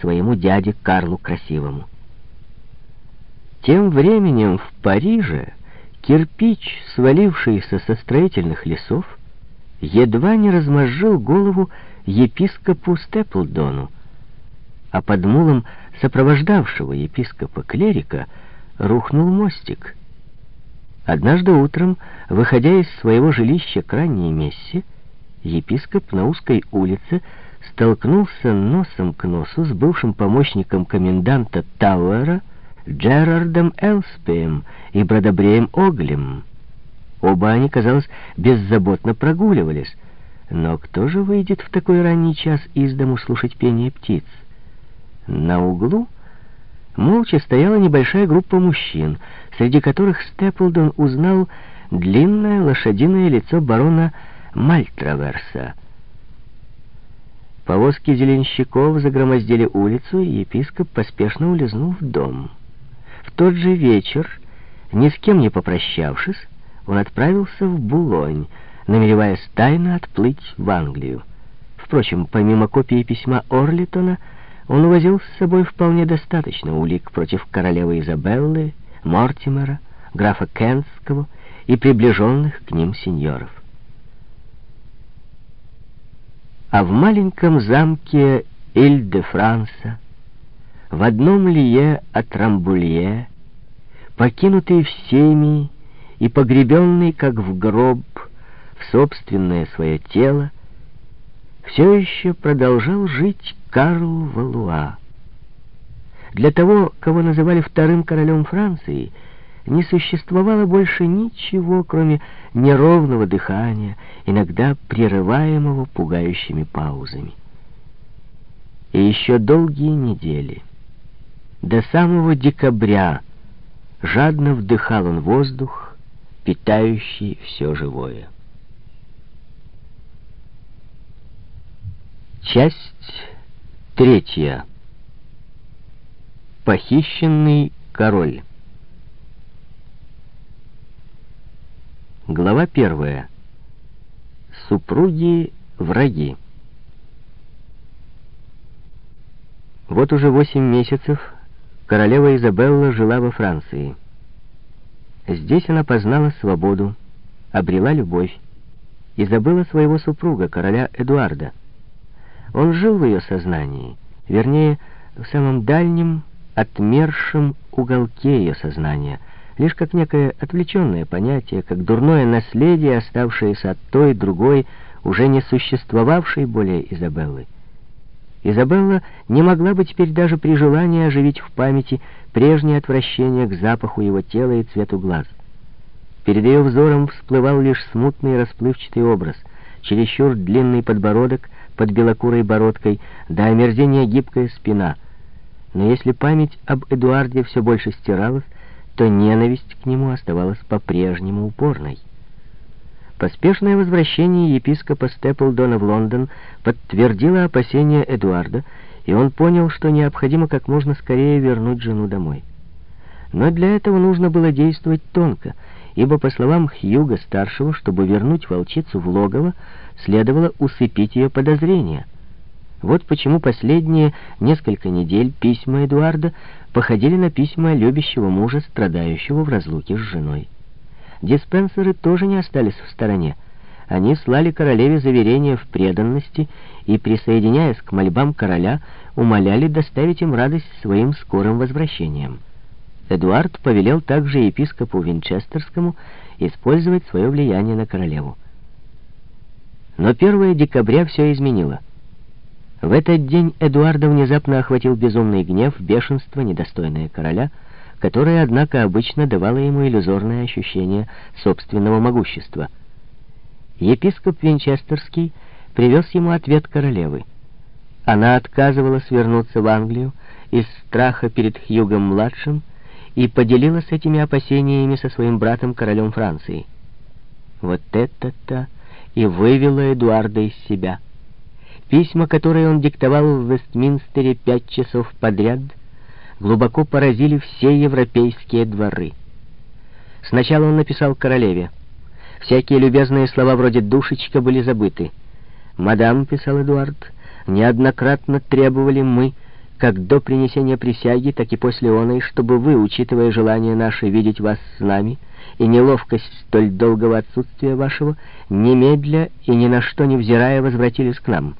своему дяде Карлу Красивому. Тем временем в Париже кирпич, свалившийся со строительных лесов, едва не размозжил голову епископу Степлдону, а под мулом сопровождавшего епископа-клерика рухнул мостик. Однажды утром, выходя из своего жилища к ранней мессе, епископ на узкой улице столкнулся носом к носу с бывшим помощником коменданта Тауэра Джерардом Элспеем и Бродобреем Оглем. Оба они, казалось, беззаботно прогуливались. Но кто же выйдет в такой ранний час из дому слушать пение птиц? На углу молча стояла небольшая группа мужчин, среди которых Степлдон узнал длинное лошадиное лицо барона Мальтраверса. Повозки зеленщиков загромоздили улицу, и епископ поспешно улизнул в дом. В тот же вечер, ни с кем не попрощавшись, он отправился в Булонь, намереваясь тайно отплыть в Англию. Впрочем, помимо копии письма Орлитона, он увозил с собой вполне достаточно улик против королевы Изабеллы, Мортимера, графа Кентского и приближенных к ним сеньоров. А в маленьком замке Иль-де-Франса, в одном лие от Рамбулье, покинутый всеми и погребенный, как в гроб, в собственное свое тело, все еще продолжал жить Карл Валуа. Для того, кого называли вторым королем Франции, не существовало больше ничего, кроме неровного дыхания, иногда прерываемого пугающими паузами. И еще долгие недели, до самого декабря, жадно вдыхал он воздух, питающий все живое. Часть третья. Похищенный король. Глава первая. Супруги-враги. Вот уже восемь месяцев королева Изабелла жила во Франции. Здесь она познала свободу, обрела любовь и забыла своего супруга, короля Эдуарда. Он жил в ее сознании, вернее, в самом дальнем, отмершем уголке ее сознания, лишь как некое отвлеченное понятие, как дурное наследие, оставшееся от той, другой, уже не существовавшей более Изабеллы. Изабелла не могла бы теперь даже при желании оживить в памяти прежнее отвращение к запаху его тела и цвету глаз. Перед ее взором всплывал лишь смутный расплывчатый образ, чересчур длинный подбородок под белокурой бородкой, до омерзения гибкая спина. Но если память об Эдуарде все больше стиралась, то ненависть к нему оставалась по-прежнему упорной. Поспешное возвращение епископа Степлдона в Лондон подтвердило опасения Эдуарда, и он понял, что необходимо как можно скорее вернуть жену домой. Но для этого нужно было действовать тонко, ибо, по словам Хьюга-старшего, чтобы вернуть волчицу в логово, следовало усыпить ее подозрения. Вот почему последние несколько недель письма Эдуарда походили на письма любящего мужа, страдающего в разлуке с женой. Диспенсеры тоже не остались в стороне. Они слали королеве заверения в преданности и, присоединяясь к мольбам короля, умоляли доставить им радость своим скорым возвращением. Эдуард повелел также епископу Винчестерскому использовать свое влияние на королеву. Но 1 декабря все изменило. В этот день Эдуарда внезапно охватил безумный гнев, бешенство, недостойное короля — которое, однако, обычно давало ему иллюзорное ощущение собственного могущества. Епископ Винчестерский привез ему ответ королевы. Она отказывалась вернуться в Англию из страха перед Хьюгом-младшим и поделилась этими опасениями со своим братом, королем Франции. Вот это-то и вывело Эдуарда из себя. Письма, которые он диктовал в Вестминстере пять часов подряд — глубоко поразили все европейские дворы. Сначала он написал королеве. Всякие любезные слова вроде «душечка» были забыты. «Мадам», — писал Эдуард, — «неоднократно требовали мы как до принесения присяги, так и после оной, чтобы вы, учитывая желание наше видеть вас с нами и неловкость столь долгого отсутствия вашего, немедля и ни на что не взирая возвратились к нам».